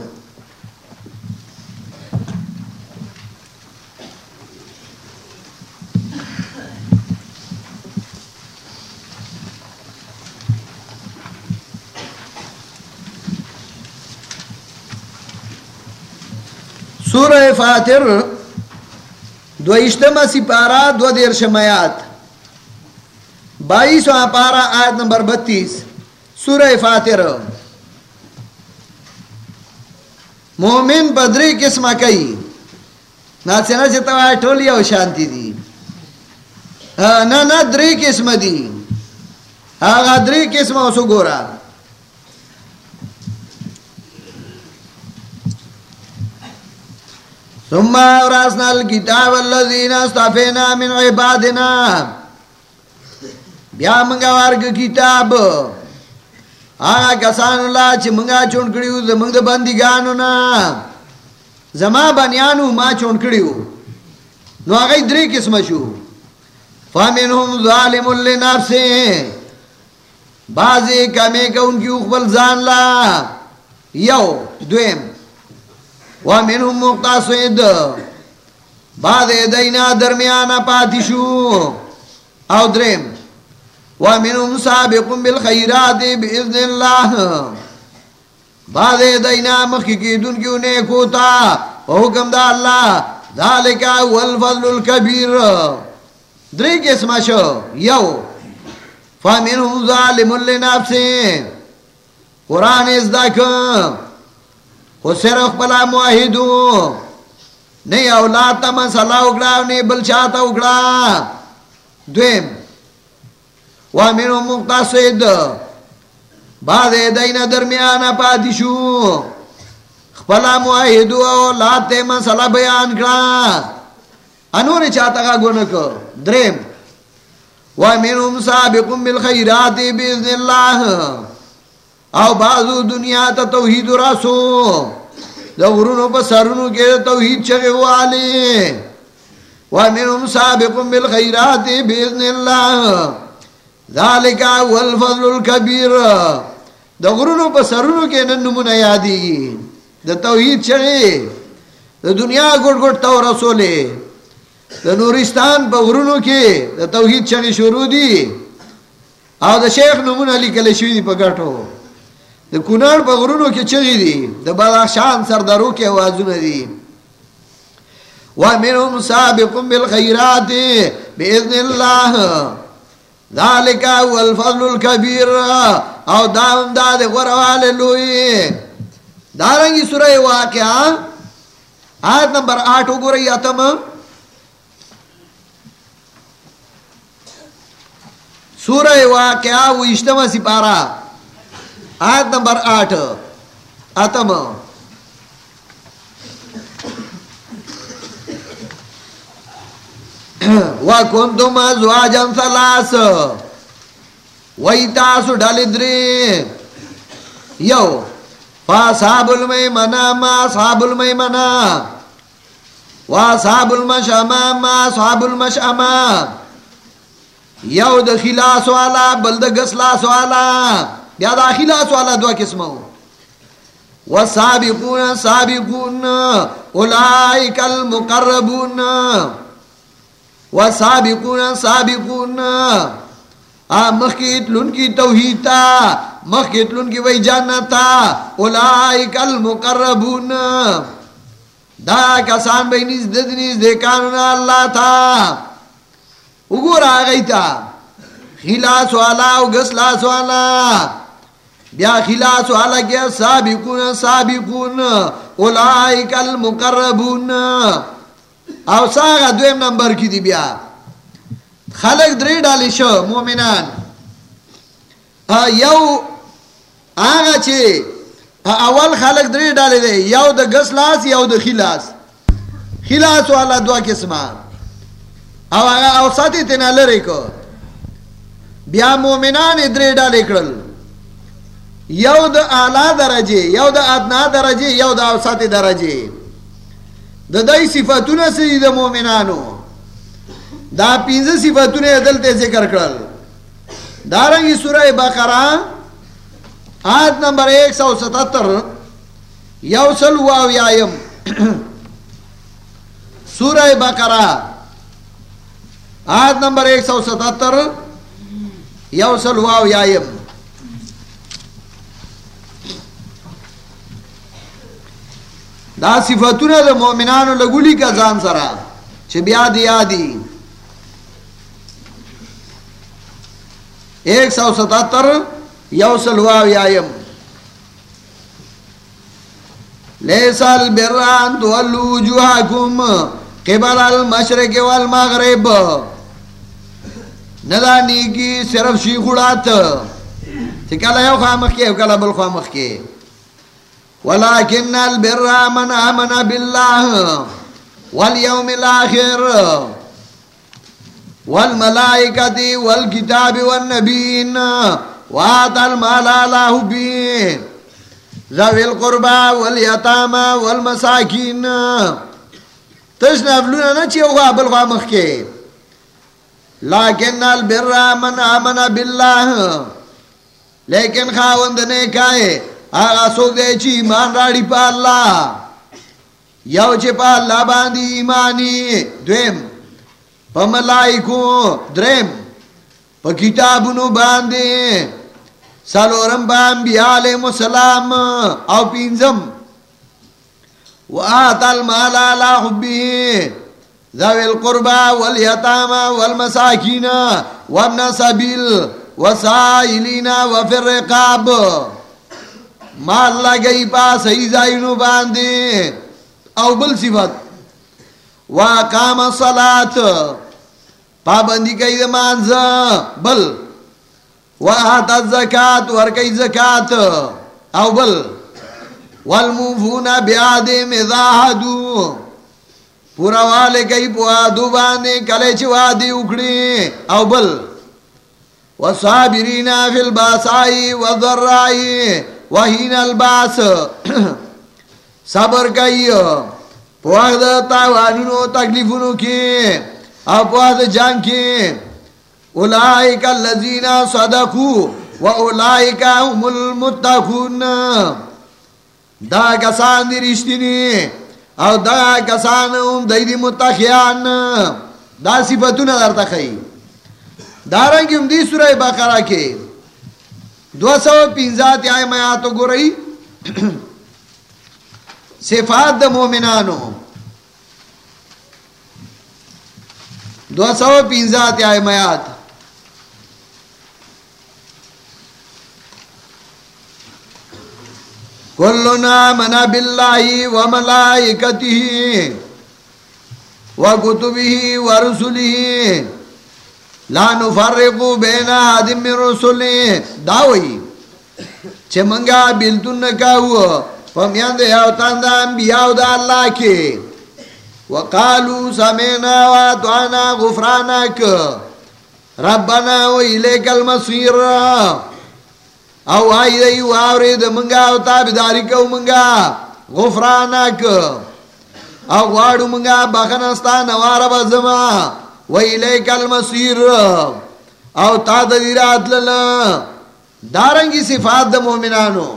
سورہ فاتر، دو اشتما سپارہ، دو دیر شمیات بائیس پارا آیت نمبر بتیس، سورہ فاتر. مومن بدری قسم کئی. ناچنا چتا ٹولیا و شانتی دی. ہاں، نہ نہ دری قسم دی. آگا دری قسم اسو گورا. ثم اوراسنا الكتاب الذين استفينا من عبادنا. بیا منگا ورگ کتاب. آگا کسان اللہ چی منگا چون کریو دا منگ دا بندگانو نا. زما بنیانو ما چون کریو نو آگای دری قسم شو. فامنهم ظالم اللہ نفسے بازی کمی کا ان کی اخبر زان لا. یو، دویم. ومنهم مقتصد. بعد دینا درمیانا پاتی شو او درم ومنهم سابق بالخیرات بإذن اللہ بعد دینا مخی کی دن کیوں نیکو حکم دا اللہ. ذالکا والفضل الكبیر. دری قسم شو. یو. فمنهم ظالم لنفسه. قرآن ازدکم خو صرف بلا معاہدو نہیں اولاد تا مسئلہ اگڑا نہیں بل چاہتا اگڑا دویم وامنو مقتصد. بعد دین درمیانا پاتشو خپلا معاہدو اولاد تا مسئلہ بیان کرا انو نے چاہتا گا گونکو دریم وامنو سابقم بالخیرات بیزن اللہ او بازو دنیا تا توحید راسو دا غرونو پا سرونو کے توحید چگے والی. ومنهم سابقم بالخیرات بیذن اللہ ذالکا والفضل الكبیر دا غرونو پا سرونو کے ننمون یادی. دا توحید چگے. دا دنیا گوڑ گوڑ تو رسولے. دا نورستان پا غرونو کے دا توحید چگے شروع دی. او دا شیخ نمون علی کلشوی دی پا گٹو. د کونړ په غرونو کې چغې دي. د بدخشان سردارو کې اوازونه دي. ومنهم سابق بالخيرات باذن الله. ذلك هو الفضل الكبير. او دام دا د غروال لوی. دارنګي سوره واقعا آیت نمبر 8 وګورئ، اتم. سوره واقعا و اجتماع سپارہ آیت نمبر آٹھ آتم وَكُنْتُمْ أَزْوَاجًا ثَلَاث وَإِتَاسُ ڈَلِدْرِ یو فَأَصْحَابُ الْمَيْمَنَا مَا أَصْحَابُ الْمَيْمَنَا وَأَصْحَابُ الْمَشْأَمَا مَا أَصْحَابُ الْمَشْأَمَا یو د والا بل د والا بیا دا داخل سوالا دو قسم والسابقون سابقون اولئک المقربون. والسابقون سابقون. مخیت لن کی توحیتا مخیت لن کی وی جانتا اولئک المقربون. دا کسان بی نزد نزد کانونا اللہ تا اگور آگئی تا خلاص والا و گسلاس والا. بیا خلاص والا کیا سابقون سابقون، اولائک المقربون. او ساگا دویم نمبر کی دی بیا؟ خلق درې ډالې شو مؤمنان یو هغه چې اول خلق درې ډالې دی you the غس loss, you the خلاص خلاص والا دوا قسمه او هغه او ساتي تنه لري کو. بیا مؤمنان درې ډالې کړل یو د اعلی درجه، یو د ادنا درجه، یو د اوسط درجه. د دای صفاتونه سي د مؤمنانو؟ دا پنځه صفاتونه دلته ذکر کړل. دارنګي سوره بقره آیت نمبر 177 یو سل واو یایم سوره بقره آیت نمبر 177 یو سل واو یایم دا صفتونه د مؤمنانو لګولي کا ځان سره، چې بیا دی یادي 177 یو سلواو یایم. لیسال بران تولو وجوهکم قبل المشرق والمغرب. ندا نیکی، صرف شی خڑات چې کله یو خامخ کې او کله بل خامخ کې. ولكن البر من آمن بالله واليوم الآخر والملائكة والكتاب والنبيين وآتى المال على حبه ذوي القربى واليتامى والمساكين. تشنا فلونا نچی اوغا بلغا مخکے لیکن البر من آمن بالله. لیکن خاوند نے کہے آغا سوک دے چی ایمان راڑی پا اللہ، یو چی پا اللہ باندی ایمانی، دویم، پا ملائکو درم پا کتابونو باندی، سالورم با انبیاء علیہ السلام او پینزم، و آتا المال علا حبی، ذوی القربہ والیتاما والمساکین، وابن سبیل، وسائلین وفر رقاب مال لگئی پا صحیح زائنو باندے۔ او بل صفت۔ واقام الصلاة پابندی کئی دمانز بل۔ وآت الزکاة ورکی زکاة۔ او بل۔ والموفون بیادم اذاہدو پورا والے کئی پوادو باندے، کلے چوادی اکڑی او بل۔ وصابرین فی الباسائی وذرائی وحین الباس صبر کئی پوخ دا تاوانونو تکلیفونو کی او پوخ دا جنگ کی اولائک اللذین صدقو و اولائک هم المتقون دا کسان دی رشتینی او دا کسان هم دی دی متخیان دا صفتون در تخیی دارنگی هم دی سورہ بقرہ کے دو سو پینزات آئے میں آتو گو رہی۔ صفات دا مومنانو۔ دو سو پینزات آئے میں آت کلنا منا باللہ و ملائکتی و کتبی و رسولی لا نفرقو بین آدم من رسولی داوئی چه منگا بلتون نکاو فمیان دے یاوتان دا انبیاء دا اللہ کے وقالو سمینا و اتوانا غفرانک ربنا و الیک المصیر. او آئی دی واوری دا منگا و تابداری کو منگا غفرانک او غوارو منگا بخنستان وارا بزمان وَإِلَيْكَ الْمَصِيرُ او تا دا دیرات لنا دارنگی صفات دا مومنانو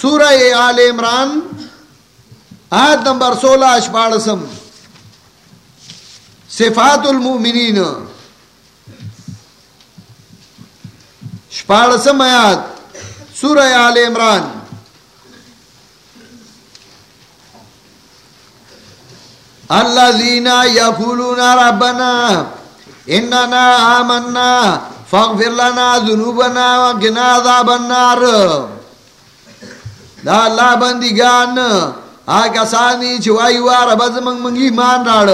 سورہ آل عمران آیت نمبر سولہ اشپاڑسم صفات المؤمنین شپاڑسم آیات سورہ آل عمران الذين يقولون ربنا اننا آمنا فاغفر لنا ذنوبنا وقنا عذاب النار دا اللہ بندگان آکا سانی چوائی وار بزمنگ منگ ایمان راڑ۔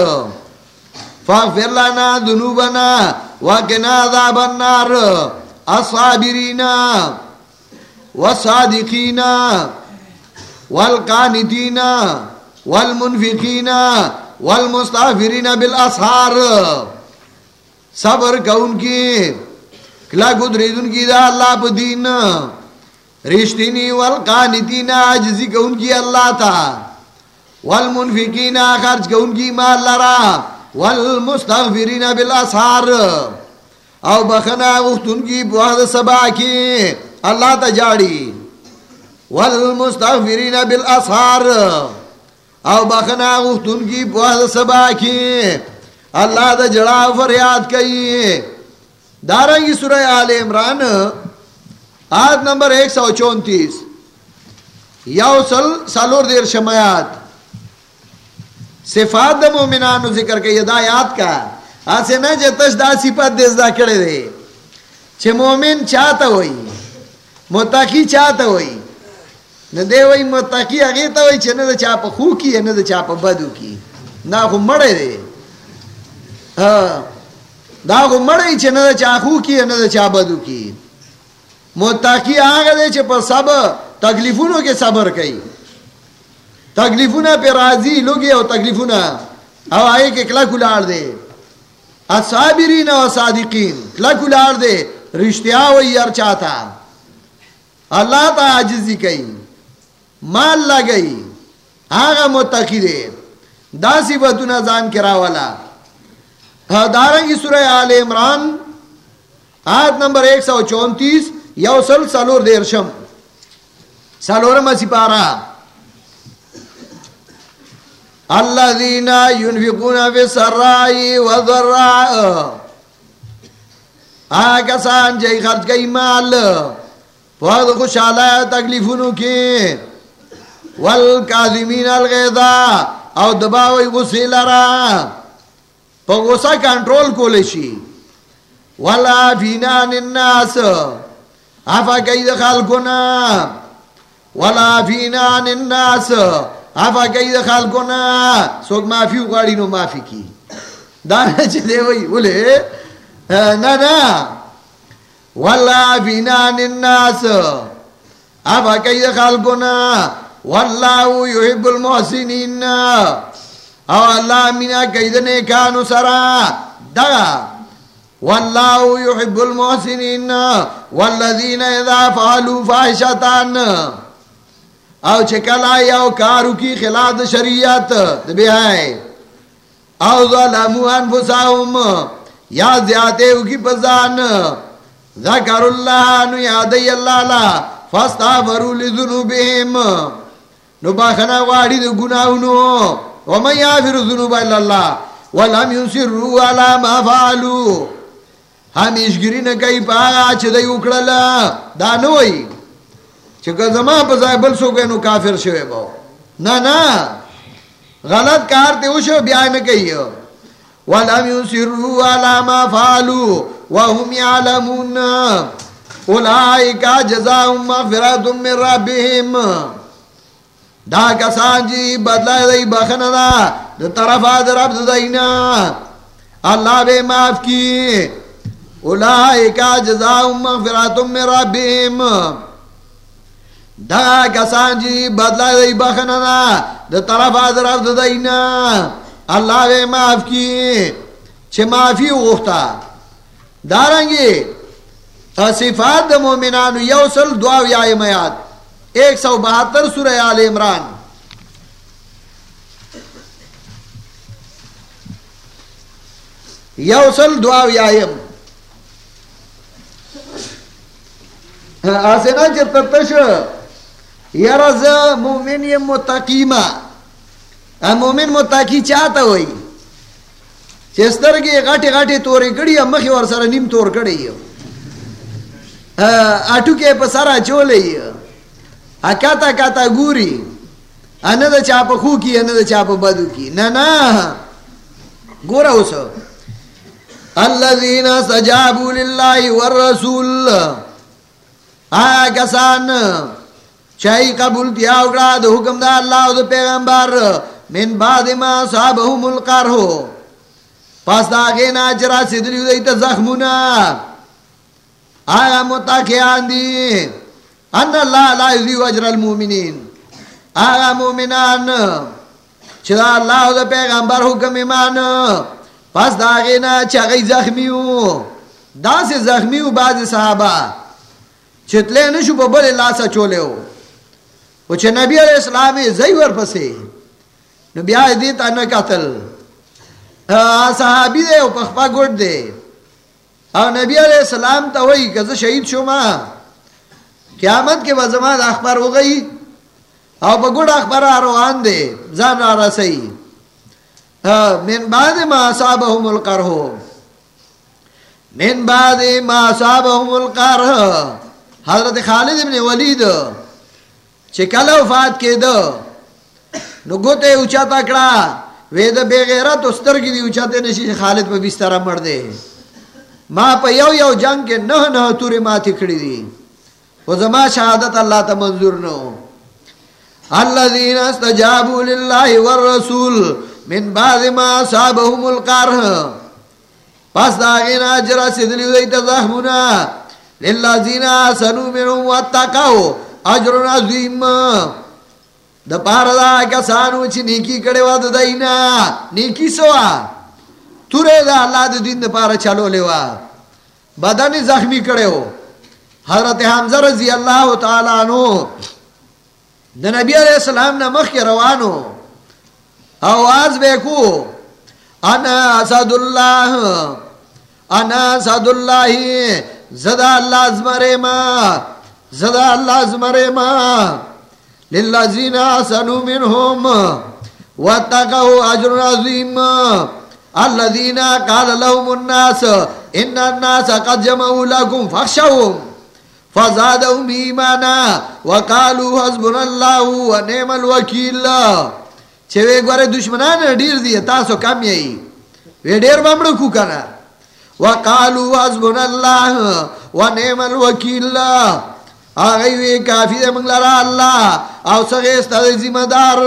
فاغفر لنا ذنوبنا وقنا عذاب النار۔ الصابرين والصادقين والقانتين والمنفقين والمستغفرين بالاسحار. صبر کون کی کلا گدریدن کی دا اللہ پا دین. رشتینی والقانتین عجزی کون کی اللہ تا. والمنفقین خرچ کون کی مال لرا. والمستغفرین بالاسحار. او بخنا اختن کی بوحد سبا کی اللہ تا جاڑی. والمستغفرین بالاسحار والمستغفرین بالاسحار. او بخنا اختن کی بوحد سبا کی. اللہ دا جڑا فریاد کئی. دارنگی سورہ آل عمران، آیت نمبر ایک سو چونتیس. یو سل، سالور دیر شمایات. صفات دا مومنانو ذکر کئی، دا یاد کا. آسے نا جے تش دا صفات دیز دا کڑے دے. چھے مومن چاہتا ہوئی متاقی چاہتا ہوئی نہ دے وہی متاقی اگیتا ہوئی چھے نا دا چاپا خو کی ہے نا دا چاپا بدو کی نا خو مڑے دے ہاں دا گو مڑی چھ نہ چا خو کی نہ چا بدو کی متقی آگے دے چھ پر سب تکلیفونو کے صبر کئی تکلیفونا پہ راضی لوگی او تکلیفونا او آئے کہ کلا کلار دے اصابرین و صادقین کلا کلار دے رشتیا و یار چاہتا اللہ تا عجزی کئی مال لگئی آگا متقی دے۔ دا صفتونا زان کرا والا دارنگی سورہ آل عمران، آیت نمبر ایک سو چونتیس یوسل سالور دیرشم سالور مسی پارا۔ اللہ دینا ينفقون فی سرائی و ذرائی آگا سان جائی خرچ گئی مال۔ فہد خوش آلائے تکلیفونو کی۔ والکاظمین الغیدہ او دباوی غسی لرہ پا غصہ کنٹرول کو لشی ولا فینان الناس افا کئی دخل کنا ولا فینان الناس افا کئی دخل کنا سوک مافی اگاڑی نو مافی کی دانا چھ دے وئی بولے نا نا ولا فینان الناس افا کئی دخل کنا واللہ یحب المحسنین. او اللہ مینا کئی کانو سرا. دگا واللہ یحب المحسنین. والذین اذا فعلوا فاحشتان. او چکلا یو کارو کی خلاد شریعت. دبی ہے او ظلمو انفساهم یا زیادے کی پزان. ذکر اللہ نو یادی اللہ لا. فاستغفروا لذنوبهم نو باخنا واڑی دو گناہونو. ومن یافر ذنوب الا اللہ ولم ينصروا على ما فعلوا. ہمیشگری نہ کئی پاگا چھ دی اکڑلا. دا نوئی چکہ زمان پا زائے بل سو گئے نو کافر شوئے باو نا نا. غلط کار کارتے اوشو بیائی میں کئی ولم ينصروا على ما فعلوا وهم يعلمون اولئك جزاهم مغفرة من ربهم دا کسان جی بدلا دی بخنا دا دا طرف آدر عبد دینا. اللہ بے معاف کی. اولائی کا جزاؤں مغفراتم من ربیم. دا کسان جی بدلا دی بخنا دا دا طرف آدر عبد دینا. اللہ بے معاف کی. چھے معافی اغفتا دارنگی صفات دا مومنانو یوصل دعاو یا میاد. ایک سو بہتر سورہ آل عمران۔ یوسل دعا یایم آسینا چی ترتش یرز مومن یم متقیما مومن متقی چاہتا ہوئی۔ چستر کی غاٹی غاٹی توری کڑی مخی ور سر نیم تور کڑی اٹو کے پسارا چولے اکاتا کاتا گوری انا دا چاپ خو کی انا دا چاپ بدو کی نا نا گورا اسو الذین سجابو للہ والرسول آیا کسان چاہی قبول تیا اگڑا دا حکم دا اللہ دا پیغمبر من بعد ما صحابہم القر ہو پس دا غینا چرا سدریو دیتا زخمونا آیا متاکیان دی ان اللہ لا یذیو اجر المومنین آیا مومنان چرا اللہ دا پیغمبر حکم ایمان پس دا غینا چا غی زخمیو دا سے زخمیو بعض صحابہ چتلے نشو پا بل اللہ سا چولے ہو وہ چھے نبی علیہ السلام زی ور پسے نبی آئی دیتا نکتل صحابی دے او پخپا گوڑ دے او نبی علیہ السلام تا وہی کزا شہید شو ما قیامت کے وزمان اخبار ہو گئی۔ او پا گوڑ اخبار آروان دے، زان آرہ سی من بعد ما صابہم القرہو من بعد ما صابہم القرہو حضرت خالد ابن ولید چه کل وفات کے دو نو گوتے اوچا تکڑا وید بے غیرت استر کی دی اوچا تے نشی خالد پہ بستر مر دے ما پہ یو یو جنگ کے نہ نہ توری ما تکڑی دی۔ و زما شہادت اللہ تا منظور نہ نو الذين استجابوا لله والرسول من بعد ما صابهم القرح۔ پس دا غینا جرا سدلی دیتا زخمنا للذین آسنو منهم واتقاو اجر عظیم۔ دا پارا دا کسانو چی نیکی کڑے وا دا دینا۔ نیکی سوا۔ تورے دا اللہ دا دین دا پارا چلو لے وا۔ بدن زخمی کڑے ہو۔ حضرت حمزہ رضی اللہ تعالیٰ عنہ دا نبی علیہ السلام نا مخ کے روانو آواز بے کو، انا اسد اللہ، انا اسد اللہ زدا اللہ ازمرے ما زدا اللہ ازمرے ما، للذین آسنو منہم واتقو عجر عظیم الذین قال لهم الناس، ان الناس قد جمعوا لكم فخشوهم فزادهم ایمانا وقالوا حسبنا اللہ ونعم الوکیل چھوے گوارے دشمنان ڈیر دیئے، تاسو کم یہی وے ڈیر بمڑو کو کنا؟ وقالوا حسبنا الله ونعم الوكيل اگئی وی کافی دے منگ لرا اللہ او سغی استاد ذمہ دار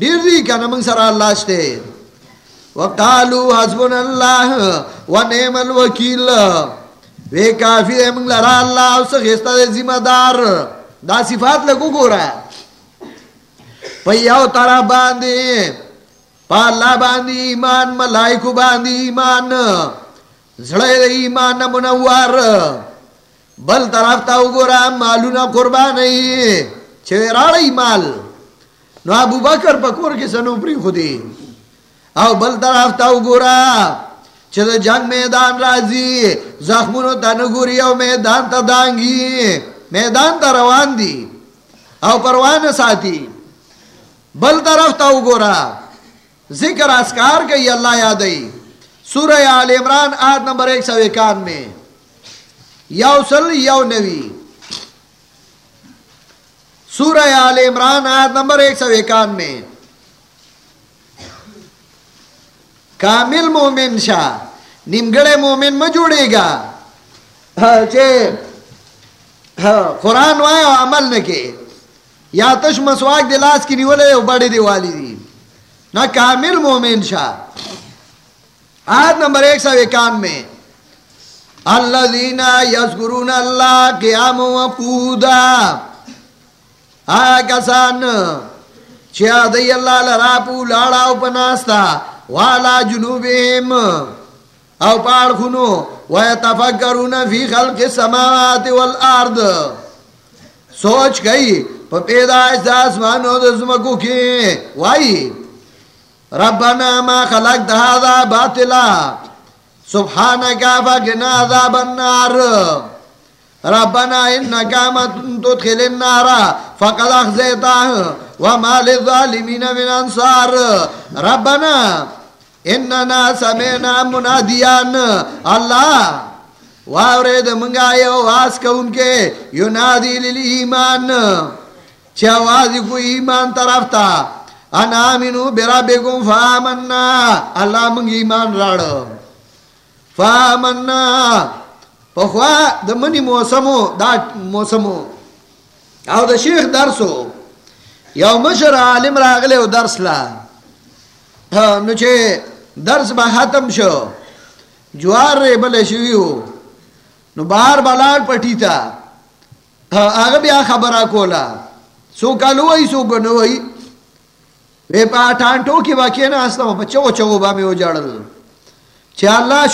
دیر دی کنا منگ سر اللہ شتے؟ وقالو وقالوا حسبنا الله ونعم الوكيل وی کافی دے منگ لرا اللہ او سغی استاد ذمہ دار۔ دا صفات لگو گو رہا پیاو تارا باندی پا اللہ باندی ایمان، ملائکو باندی ایمان۔ زڑے دے ایمان منوار۔ بل طرف تا اگورا مالونا قربانی۔ چھوے راڑی مال۔ نو ابو بکر پکور کے سنو پری خودی۔ او بل طرف تا اگورا چھو جنگ میدان رازی زخمونو تا نگوری او میدان تا دانگی میدان تا روان دی او پروان ساتی بل طرف تا اگورا ذکر اسکار کئی اللہ یادئی سورہ آل عمران آیت نمبر ایک سو اکان میں یو سل، یو نوی. سورہ آل عمران آیت نمبر ایک سو اکان میں کامل مومن شاہ نمگڑے مومن میں جوڑے گا ہاں، چھے ہاں، قرآن وائے و عمل نکے یا تش مسواک دلاس کی نیولے بڑی دیوالی دی۔ نہ کامل مومن شاہ۔ آیت نمبر ایک سو اکان میں اللہ دینا یسگرون اللہ قیام و قودا آیا کسان چیا دی اللہ لراپو لاڑاو پناستا والا جنوبیم او پاڑ خنو ویتفکرون فی خلق السماوات والارد سوچ گئی پا پیدایش دا اسمانو دا زمکو کی۔ وائی، ربنا ما خلق خلقت هذا باطلا۔ سبحانك فقنا عذاب النار۔ ربنا انك من تدخل النار فقد اخزيته وما للظالمين من انصار۔ ربنا اننا سمعنا مناديا الله وارد منگا یو واس کو ان کے ینادی للایمان چاوازی کو ایمان طرف تا انا منو برا بیگم فامنا اللہ منگ ایمان rod فامنا پخوا the money موسمو the موسمو O the Sheikh درسو you مشر عالم راغلے و درس لا نو چھے درس با ختم شو۔ جوار رے بلے شوی ہو۔ نو بار بلال پٹی تا۔ آگا بیا خبرہ کولا۔ سو کالو وی سو گنو وی وی پا ٹانٹو کی باکی نا اسنا چو چو با میں ہو جاڑل۔ چھے اللہ